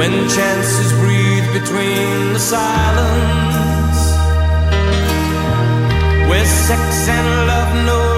When chances breathe between the silence, where sex and love know.